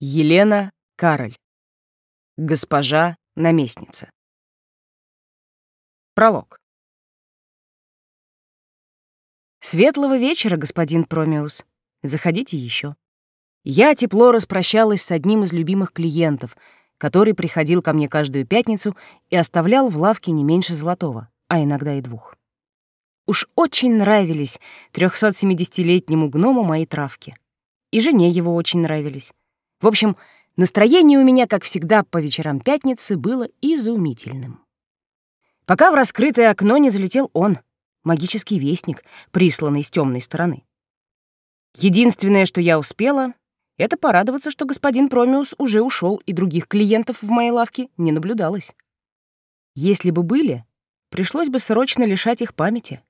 Елена Кароль. Госпожа наместница. Пролог. Светлого вечера, господин Промеус. Заходите еще. Я тепло распрощалась с одним из любимых клиентов, который приходил ко мне каждую пятницу и оставлял в лавке не меньше золотого, а иногда и двух. Уж очень нравились 370-летнему гному мои травки. И жене его очень нравились. В общем, настроение у меня, как всегда, по вечерам пятницы было изумительным. Пока в раскрытое окно не залетел он, магический вестник, присланный с темной стороны. Единственное, что я успела, это порадоваться, что господин Промиус уже ушел, и других клиентов в моей лавке не наблюдалось. Если бы были, пришлось бы срочно лишать их памяти.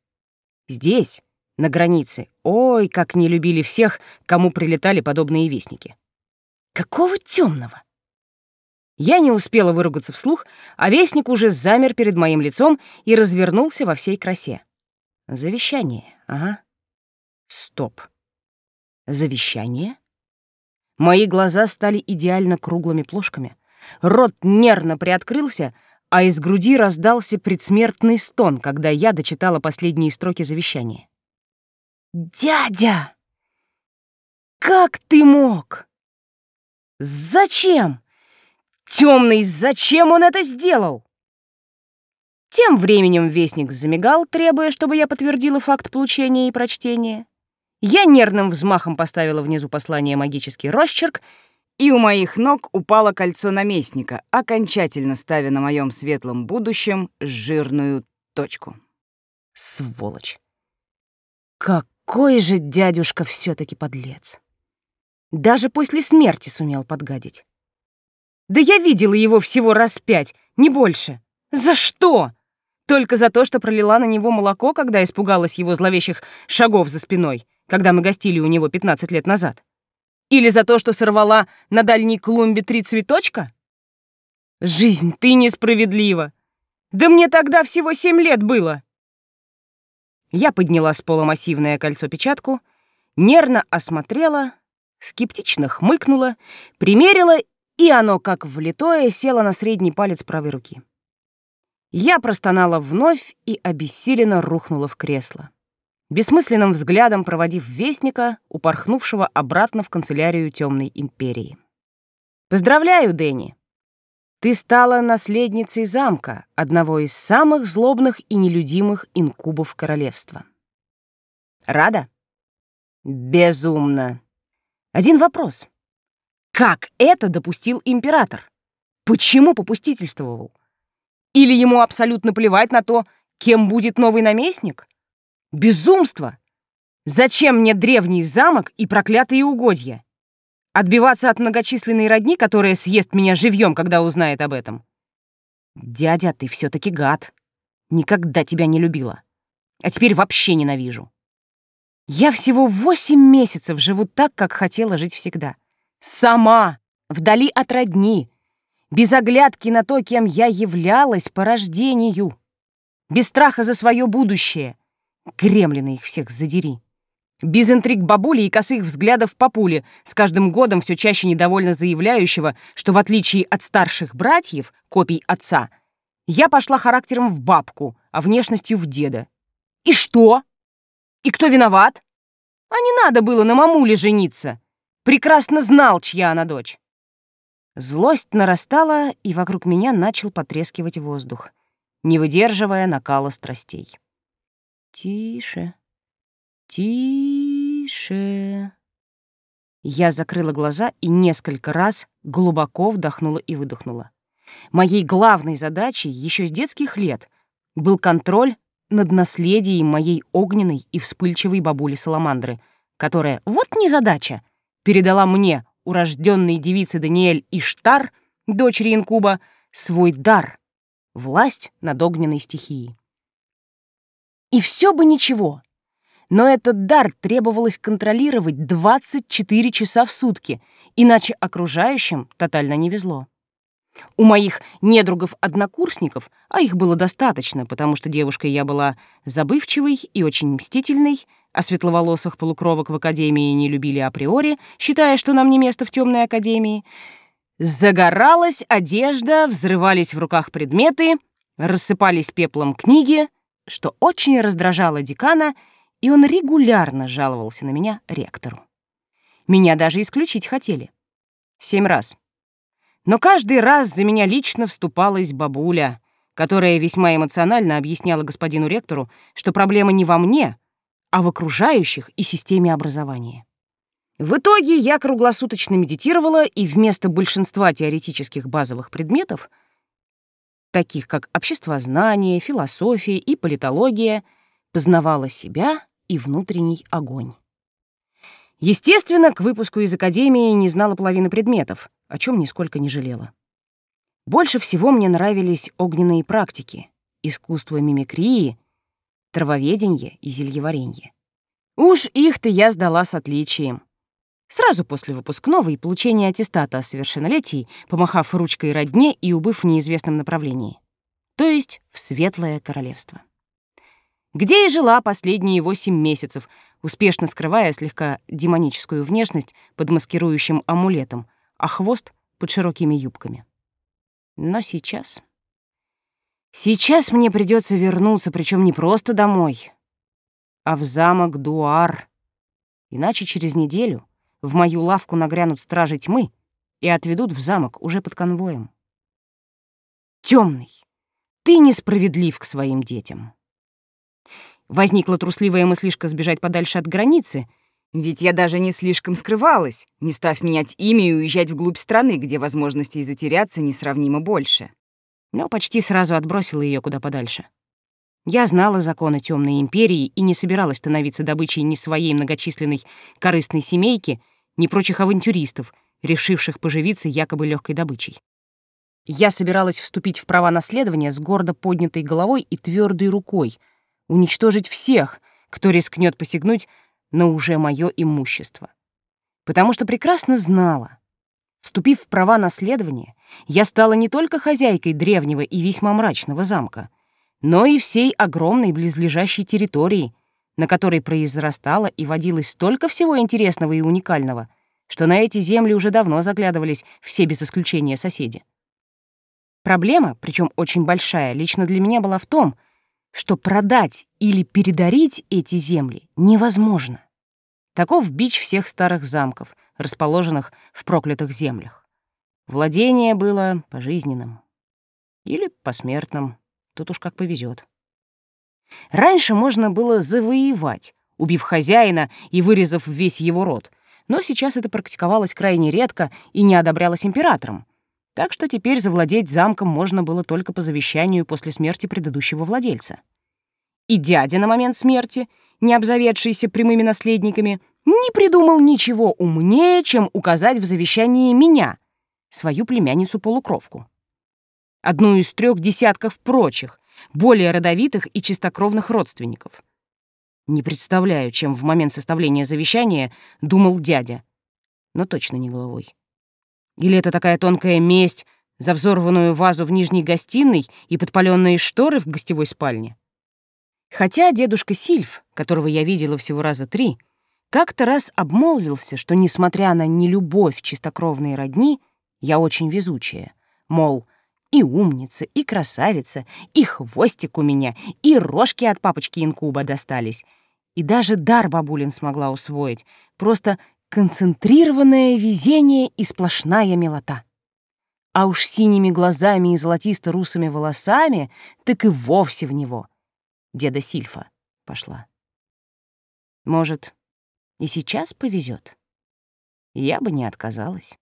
Здесь, на границе, ой, как не любили всех, кому прилетали подобные вестники. Какого темного? Я не успела выругаться вслух, а вестник уже замер перед моим лицом и развернулся во всей красе. Завещание, ага. Стоп. Завещание? Мои глаза стали идеально круглыми плошками. Рот нервно приоткрылся, а из груди раздался предсмертный стон, когда я дочитала последние строки завещания. «Дядя! Как ты мог?» Зачем? Темный, зачем он это сделал? Тем временем вестник замигал, требуя, чтобы я подтвердила факт получения и прочтения. Я нервным взмахом поставила внизу послание магический росчерк, и у моих ног упало кольцо наместника, окончательно ставя на моем светлом будущем жирную точку. Сволочь! Какой же дядюшка все таки подлец! Даже после смерти сумел подгадить. Да я видела его всего раз пять, не больше. За что? Только за то, что пролила на него молоко, когда испугалась его зловещих шагов за спиной, когда мы гостили у него 15 лет назад? Или за то, что сорвала на дальней клумбе три цветочка? Жизнь, ты несправедлива. Да мне тогда всего семь лет было. Я подняла с пола массивное кольцо-печатку, нервно осмотрела, скептично хмыкнула, примерила, и оно, как влитое, село на средний палец правой руки. Я простонала вновь и обессиленно рухнула в кресло, бессмысленным взглядом проводив вестника, упорхнувшего обратно в канцелярию Темной Империи. «Поздравляю, Дэнни! Ты стала наследницей замка, одного из самых злобных и нелюдимых инкубов королевства. Рада? Безумно!» Один вопрос. Как это допустил император? Почему попустительствовал? Или ему абсолютно плевать на то, кем будет новый наместник? Безумство! Зачем мне древний замок и проклятые угодья? Отбиваться от многочисленной родни, которая съест меня живьем, когда узнает об этом? Дядя, ты все таки гад. Никогда тебя не любила. А теперь вообще ненавижу. Я всего восемь месяцев живу так, как хотела жить всегда. Сама, вдали от родни, без оглядки на то, кем я являлась по рождению, без страха за свое будущее. Гремлины их всех задери. Без интриг бабули и косых взглядов папули, с каждым годом все чаще недовольно заявляющего, что в отличие от старших братьев, копий отца, я пошла характером в бабку, а внешностью в деда. И что? И кто виноват? А не надо было на мамуле жениться. Прекрасно знал, чья она дочь. Злость нарастала, и вокруг меня начал потрескивать воздух, не выдерживая накала страстей. «Тише, тише...» Я закрыла глаза и несколько раз глубоко вдохнула и выдохнула. Моей главной задачей еще с детских лет был контроль над наследием моей огненной и вспыльчивой бабули Саламандры, которая, вот незадача, передала мне, урожденной девице Даниэль Иштар, дочери Инкуба, свой дар — власть над огненной стихией. И все бы ничего, но этот дар требовалось контролировать 24 часа в сутки, иначе окружающим тотально не везло. У моих недругов-однокурсников, а их было достаточно, потому что девушкой я была забывчивой и очень мстительной, а светловолосых полукровок в академии не любили априори, считая, что нам не место в темной академии. Загоралась одежда, взрывались в руках предметы, рассыпались пеплом книги, что очень раздражало декана, и он регулярно жаловался на меня ректору. Меня даже исключить хотели. Семь раз. Но каждый раз за меня лично вступалась бабуля, которая весьма эмоционально объясняла господину ректору, что проблема не во мне, а в окружающих и системе образования. В итоге я круглосуточно медитировала и вместо большинства теоретических базовых предметов, таких как обществознание, философия и политология, познавала себя и внутренний огонь. Естественно, к выпуску из академии не знала половины предметов, о чем нисколько не жалела. Больше всего мне нравились огненные практики, искусство мимикрии травоведение и зельеваренье. Уж их-то я сдала с отличием. Сразу после выпускного и получения аттестата о совершеннолетии, помахав ручкой родне и убыв в неизвестном направлении. То есть в Светлое Королевство. Где и жила последние восемь месяцев, успешно скрывая слегка демоническую внешность под маскирующим амулетом, а хвост — под широкими юбками. Но сейчас... Сейчас мне придется вернуться, причем не просто домой, а в замок Дуар. Иначе через неделю в мою лавку нагрянут стражи тьмы и отведут в замок уже под конвоем. Темный, ты несправедлив к своим детям. Возникла трусливая мыслишка сбежать подальше от границы, ведь я даже не слишком скрывалась, не став менять имя и уезжать вглубь страны, где возможностей затеряться несравнимо больше но почти сразу отбросила ее куда подальше. Я знала законы Темной империи и не собиралась становиться добычей ни своей многочисленной корыстной семейки, ни прочих авантюристов, решивших поживиться якобы легкой добычей. Я собиралась вступить в права наследования с гордо поднятой головой и твердой рукой, уничтожить всех, кто рискнет посягнуть на уже мое имущество. Потому что прекрасно знала, Вступив в права наследования, я стала не только хозяйкой древнего и весьма мрачного замка, но и всей огромной близлежащей территории, на которой произрастало и водилось столько всего интересного и уникального, что на эти земли уже давно заглядывались все без исключения соседи. Проблема, причем очень большая, лично для меня была в том, что продать или передарить эти земли невозможно. Таков бич всех старых замков, расположенных в проклятых землях. Владение было пожизненным. Или посмертным, тут уж как повезет. Раньше можно было завоевать, убив хозяина и вырезав весь его род, но сейчас это практиковалось крайне редко и не одобрялось императором. Так что теперь завладеть замком можно было только по завещанию после смерти предыдущего владельца. И дядя на момент смерти, не обзаведшийся прямыми наследниками, не придумал ничего умнее, чем указать в завещании меня, свою племянницу-полукровку. Одну из трех десятков прочих, более родовитых и чистокровных родственников. Не представляю, чем в момент составления завещания думал дядя, но точно не головой. Или это такая тонкая месть за взорванную вазу в нижней гостиной и подпаленные шторы в гостевой спальне? Хотя дедушка Сильф, которого я видела всего раза три, как-то раз обмолвился, что, несмотря на нелюбовь чистокровной родни, я очень везучая. Мол, и умница, и красавица, и хвостик у меня, и рожки от папочки инкуба достались. И даже дар бабулин смогла усвоить. Просто концентрированное везение и сплошная милота. А уж синими глазами и золотисто-русыми волосами, так и вовсе в него. Деда Сильфа пошла. Может, и сейчас повезет. Я бы не отказалась.